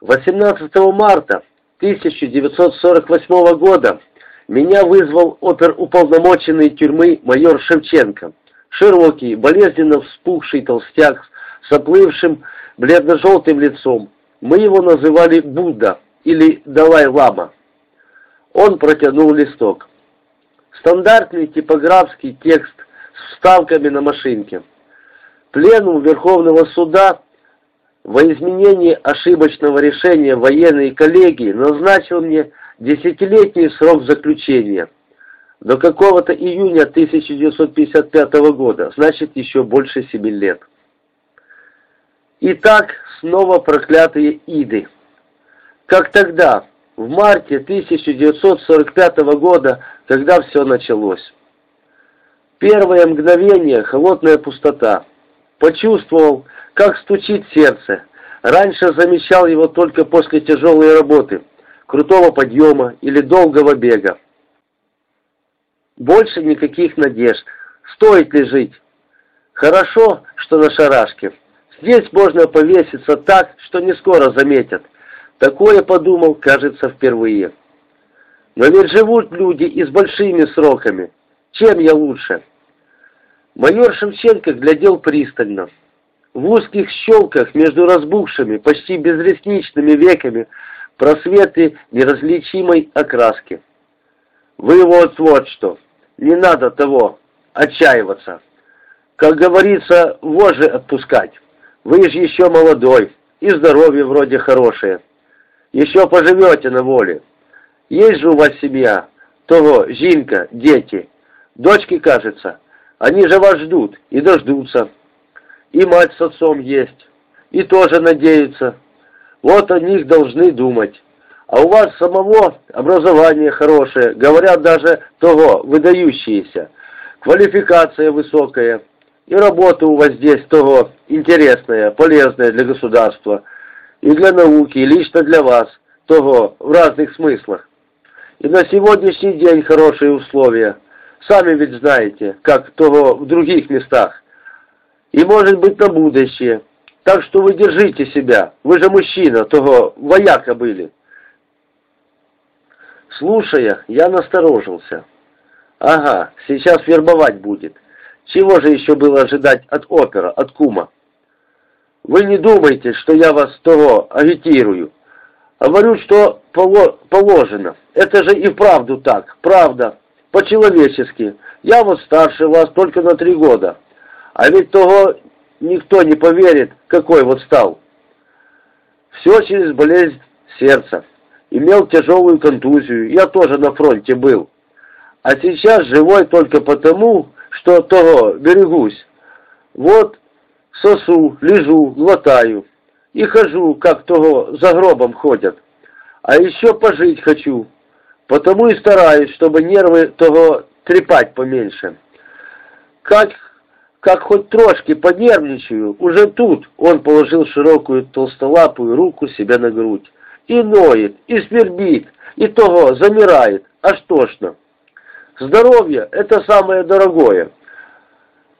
18 марта 1948 года меня вызвал оперуполномоченный тюрьмы майор Шевченко, широкий, болезненно вспухший толстяк с оплывшим бледно-желтым лицом. Мы его называли Будда или Далай-Лама. Он протянул листок. Стандартный типографский текст с вставками на машинке. Пленум Верховного суда во изменении ошибочного решения военной коллегии назначил мне десятилетний срок заключения до какого-то июня 1955 года, значит еще больше семи лет. Итак, снова проклятые иды. Как тогда, в марте 1945 года, когда все началось. Первое мгновение – холодная пустота. Почувствовал, как стучит сердце. Раньше замечал его только после тяжелой работы, крутого подъема или долгого бега. Больше никаких надежд. Стоит ли жить? Хорошо, что на шарашке. Здесь можно повеситься так, что не скоро заметят. Такое подумал, кажется, впервые. Но ведь живут люди и с большими сроками. Чем я лучше? Майор Шевченко глядел пристально. В узких щелках между разбухшими, почти безресничными веками просветы неразличимой окраски. Вы вот вот что, не надо того отчаиваться. Как говорится, вожжи отпускать. Вы же еще молодой, и здоровье вроде хорошее. Еще поживете на воле. Есть же у вас семья, того, Жинка, дети. Дочки, кажется, они же вас ждут и дождутся. И мать с отцом есть, и тоже надеются. Вот о них должны думать. А у вас самого образование хорошее, говорят даже того, выдающиеся. Квалификация высокая. И работа у вас здесь того интересная, полезная для государства. И для науки, и лично для вас. Того в разных смыслах. И на сегодняшний день хорошие условия. Сами ведь знаете, как того в других местах. И может быть на будущее. Так что вы держите себя. Вы же мужчина, того вояка были. Слушая, я насторожился. Ага, сейчас вербовать будет. Чего же еще было ожидать от опера, от кума? Вы не думайте, что я вас того агитирую. Говорю, что положено. Это же и вправду так, правда, по-человечески. Я вот старше вас только на три года. А ведь того никто не поверит, какой вот стал. Все через болезнь сердца. Имел тяжелую контузию, я тоже на фронте был. А сейчас живой только потому, что того берегусь. Вот сосу, лежу, глотаю и хожу, как того за гробом ходят. А еще пожить хочу, потому и стараюсь, чтобы нервы того трепать поменьше. Как, как хоть трошки понервничаю, уже тут он положил широкую толстолапую руку себе на грудь. И ноет, и свербит, и того замирает, аж тошно. Здоровье – это самое дорогое.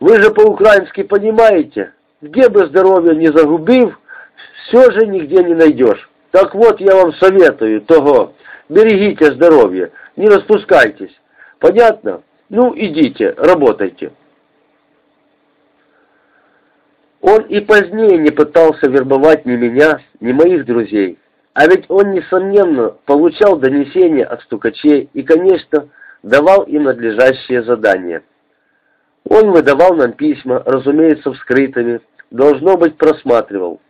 Вы же по-украински понимаете, где бы здоровье не загубив, все же нигде не найдешь. Так вот, я вам советую того, берегите здоровье, не распускайтесь. Понятно? Ну, идите, работайте. Он и позднее не пытался вербовать ни меня, ни моих друзей. А ведь он, несомненно, получал донесения от стукачей и, конечно, давал им надлежащие задания. Он выдавал нам письма, разумеется, вскрытыми, должно быть, просматривал.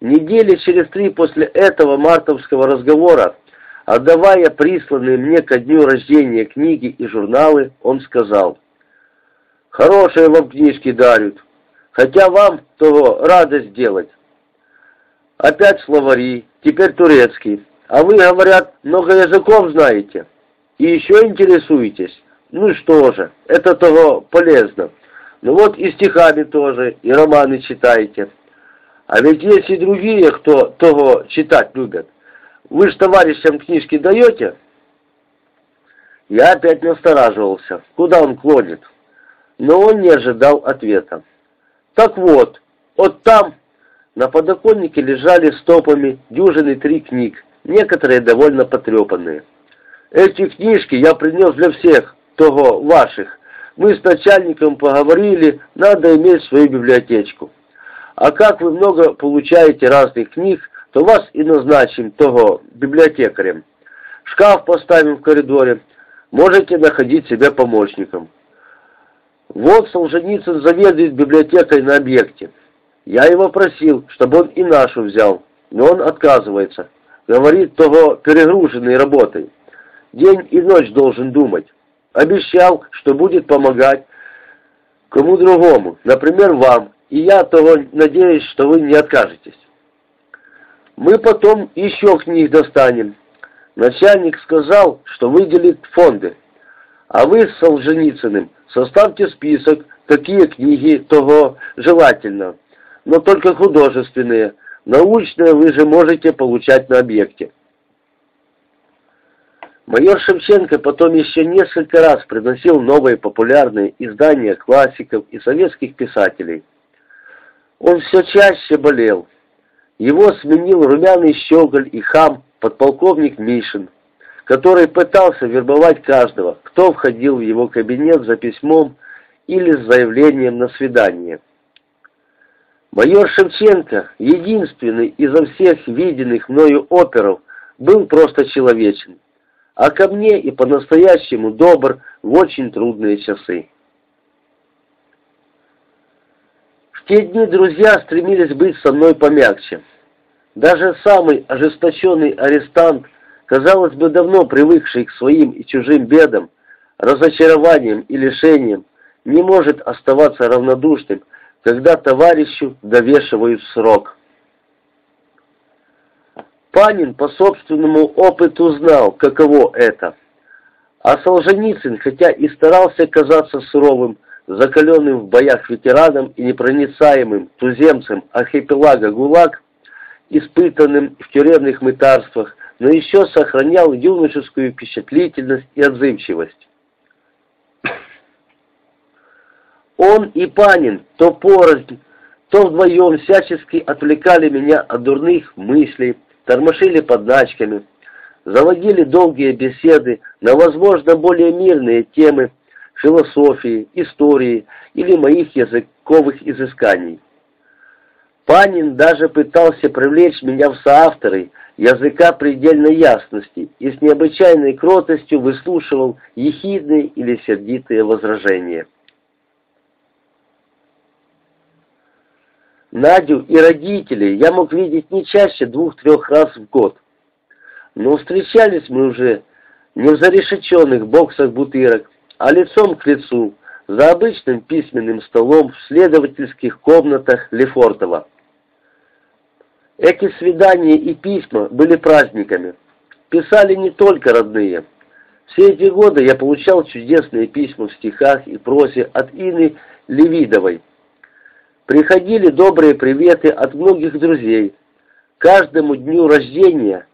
Недели через три после этого мартовского разговора, отдавая присланные мне ко дню рождения книги и журналы, он сказал, «Хорошие вам книжки дарят, хотя вам того радость делать. Опять словари, теперь турецкий, а вы, говорят, много языков знаете». И еще интересуетесь? Ну что же, это того полезно. Ну вот и стихами тоже, и романы читаете. А ведь есть и другие, кто того читать любят. Вы же товарищам книжки даете? Я опять настораживался. Куда он клонит? Но он не ожидал ответа. Так вот, вот там, На подоконнике лежали стопами дюжины три книг, некоторые довольно потрепанные. Эти книжки я принес для всех, того, ваших. Мы с начальником поговорили, надо иметь свою библиотечку. А как вы много получаете разных книг, то вас и назначим того библиотекарем. Шкаф поставим в коридоре, можете находить себя помощником. Вот Солженицын заведует библиотекой на объекте. Я его просил, чтобы он и нашу взял, но он отказывается. Говорит, того перегруженный работой. День и ночь должен думать. Обещал, что будет помогать кому другому, например, вам, и я того надеюсь, что вы не откажетесь. Мы потом еще книг достанем. Начальник сказал, что выделит фонды. А вы с Солженицыным составьте список, какие книги того желательно, но только художественные. Научные вы же можете получать на объекте. Майор Шевченко потом еще несколько раз приносил новые популярные издания классиков и советских писателей. Он все чаще болел. Его сменил румяный щеголь и хам подполковник Мишин, который пытался вербовать каждого, кто входил в его кабинет за письмом или с заявлением на свидание. Майор Шевченко, единственный изо всех виденных мною оперов, был просто человечен а ко мне и по-настоящему добр в очень трудные часы. В те дни друзья стремились быть со мной помягче. Даже самый ожесточенный арестант, казалось бы, давно привыкший к своим и чужим бедам, разочарованиям и лишениям, не может оставаться равнодушным, когда товарищу довешивают срок. Панин по собственному опыту знал, каково это. А Солженицын, хотя и старался казаться суровым, закаленным в боях ветераном и непроницаемым туземцем архипелага ГУЛАГ, испытанным в тюремных мытарствах, но еще сохранял юношескую впечатлительность и отзывчивость. Он и Панин то порознь, то вдвоем всячески отвлекали меня от дурных мыслей, тормошили подначками, заводили долгие беседы на, возможно, более мирные темы философии, истории или моих языковых изысканий. Панин даже пытался привлечь меня в соавторы языка предельной ясности и с необычайной кротостью выслушивал ехидные или сердитые возражения. Надю и родителей я мог видеть не чаще двух-трех раз в год. Но встречались мы уже не в зарешеченных боксах бутырок, а лицом к лицу, за обычным письменным столом в следовательских комнатах Лефортова. Эти свидания и письма были праздниками. Писали не только родные. Все эти годы я получал чудесные письма в стихах и прозе от Ины Левидовой, Приходили добрые приветы от многих друзей. Каждому дню рождения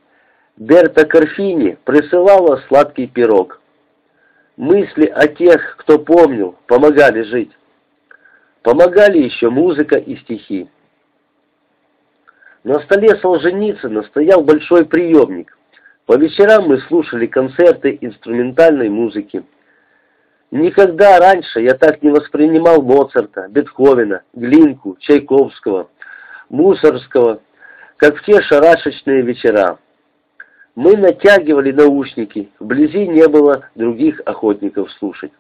Берта Карфини присылала сладкий пирог. Мысли о тех, кто помнил, помогали жить. Помогали еще музыка и стихи. На столе Солженицына стоял большой приемник. По вечерам мы слушали концерты инструментальной музыки. Никогда раньше я так не воспринимал Моцарта, Бетховена, Глинку, Чайковского, Мусорского, как в те шарашечные вечера. Мы натягивали наушники, вблизи не было других охотников слушать.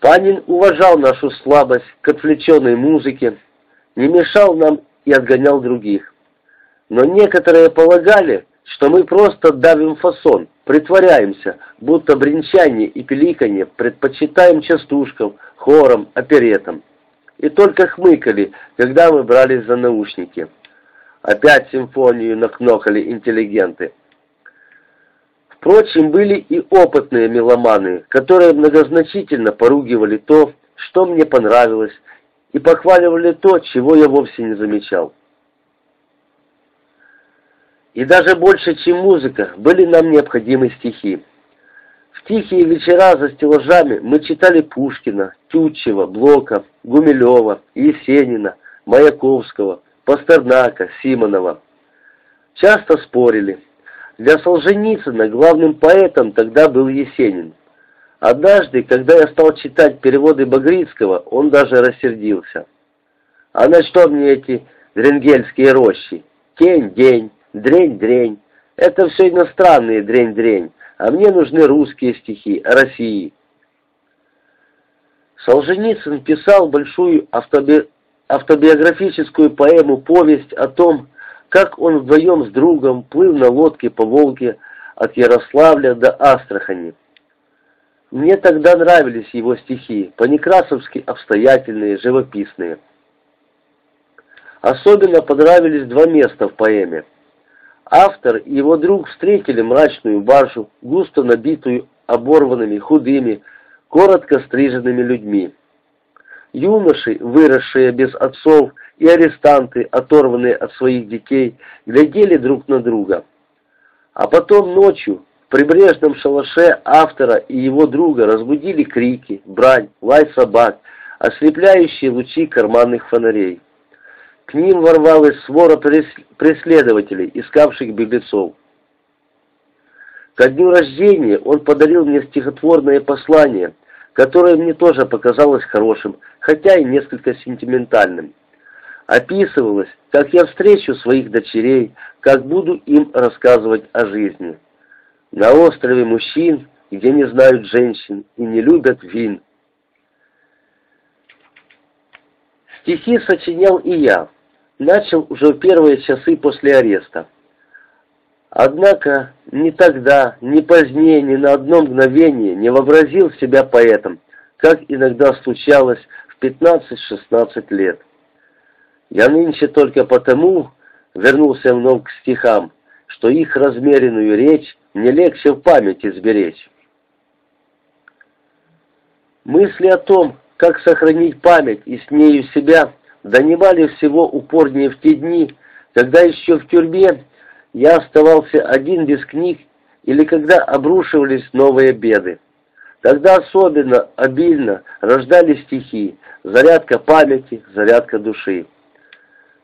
Панин уважал нашу слабость к отвлеченной музыке, не мешал нам и отгонял других. Но некоторые полагали, что мы просто давим фасон, притворяемся, будто бренчание и пеликанье предпочитаем частушкам, хором, оперетам. И только хмыкали, когда мы брались за наушники. Опять симфонию накнокали интеллигенты. Впрочем, были и опытные меломаны, которые многозначительно поругивали то, что мне понравилось, и похваливали то, чего я вовсе не замечал. И даже больше, чем музыка, были нам необходимы стихи. В тихие вечера за стеллажами мы читали Пушкина, Тютчева, Блока, Гумилева, Есенина, Маяковского, Пастернака, Симонова. Часто спорили. Для Солженицына главным поэтом тогда был Есенин. Однажды, когда я стал читать переводы Багрицкого, он даже рассердился. «А на что мне эти дренгельские рощи? Тень-день, дрень-дрень. Это все иностранные дрень-дрень, а мне нужны русские стихи о России». Солженицын писал большую автоби... автобиографическую поэму-повесть о том, как он вдвоем с другом плыл на лодке по Волге от Ярославля до Астрахани. Мне тогда нравились его стихи, по-некрасовски обстоятельные, живописные. Особенно понравились два места в поэме. Автор и его друг встретили мрачную баржу, густо набитую оборванными, худыми, коротко стриженными людьми. Юноши, выросшие без отцов, и арестанты, оторванные от своих детей, глядели друг на друга. А потом ночью прибрежном шалаше автора и его друга разбудили крики, брань, лай собак, ослепляющие лучи карманных фонарей. К ним ворвалась свора преследователей, искавших беглецов. Ко дню рождения он подарил мне стихотворное послание, которое мне тоже показалось хорошим, хотя и несколько сентиментальным. Описывалось, как я встречу своих дочерей, как буду им рассказывать о жизни. На острове мужчин, где не знают женщин и не любят вин. Стихи сочинял и я. Начал уже в первые часы после ареста. Однако ни тогда, ни позднее, ни на одно мгновение не вообразил себя поэтом, как иногда случалось в 15-16 лет. Я нынче только потому вернулся вновь к стихам, что их размеренную речь мне легче в памяти сберечь. Мысли о том, как сохранить память и с нею себя, донимали всего упорнее в те дни, когда еще в тюрьме я оставался один без книг или когда обрушивались новые беды. Тогда особенно обильно рождались стихи, зарядка памяти, зарядка души.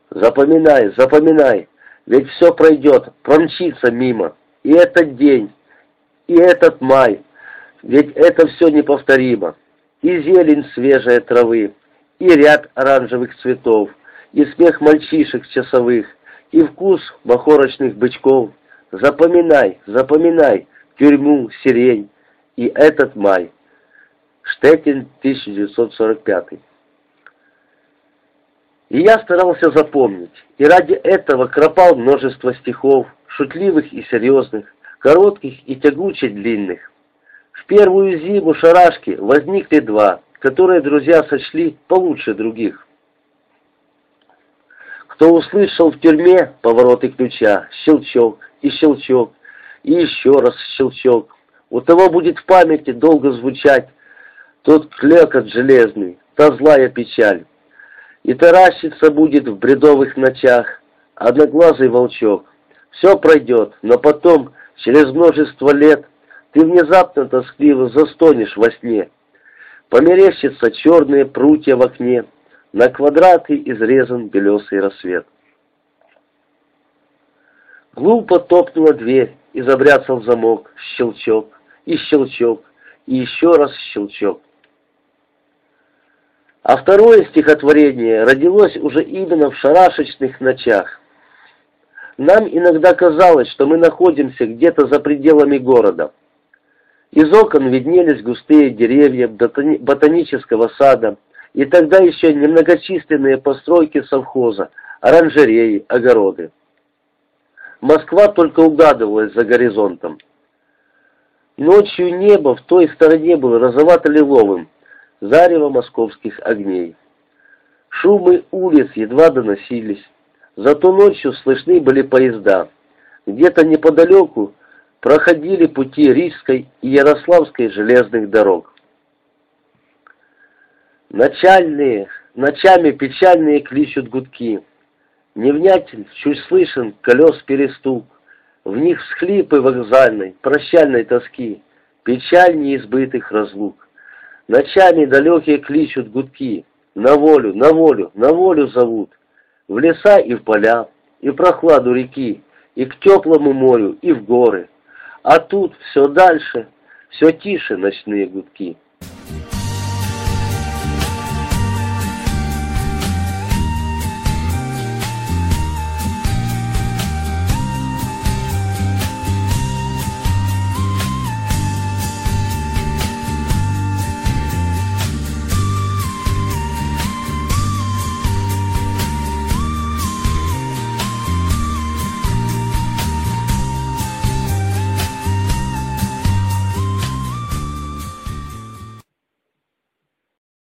Запоминай, запоминай, ведь все пройдет, промчится мимо. И этот день, и этот май, ведь это все неповторимо. И зелень свежая травы, и ряд оранжевых цветов, и смех мальчишек часовых, и вкус махорочных бычков. Запоминай, запоминай тюрьму, сирень и этот май. Штетин, 1945. И я старался запомнить, и ради этого кропал множество стихов, шутливых и серьезных, коротких и тягуче длинных. В первую зиму шарашки возникли два, которые друзья сочли получше других. Кто услышал в тюрьме повороты ключа, щелчок и щелчок, и еще раз щелчок, у того будет в памяти долго звучать тот клекот железный, та злая печаль. И таращиться будет в бредовых ночах одноглазый волчок. Все пройдет, но потом, через множество лет, ты внезапно тоскливо застонешь во сне. Померещится черные прутья в окне, на квадраты изрезан белесый рассвет. Глупо топнула дверь, и забряцал замок, щелчок, и щелчок, и еще раз щелчок. А второе стихотворение родилось уже именно в шарашечных ночах. Нам иногда казалось, что мы находимся где-то за пределами города. Из окон виднелись густые деревья ботанического сада, и тогда еще немногочисленные постройки совхоза, оранжереи, огороды. Москва только угадывалась за горизонтом. Ночью небо в той стороне было розовато-лиловым, зарево московских огней. Шумы улиц едва доносились, зато ночью слышны были поезда. Где-то неподалеку проходили пути Рижской и Ярославской железных дорог. Начальные, ночами печальные кличут гудки. Невнятен, чуть слышен колес перестук. В них всхлипы вокзальной, прощальной тоски, Печаль неизбытых разлук. Ночами далекие кличут гудки, На волю, на волю, на волю зовут. В леса и в поля, и в прохладу реки, и к теплому морю, и в горы. А тут все дальше, все тише ночные гудки.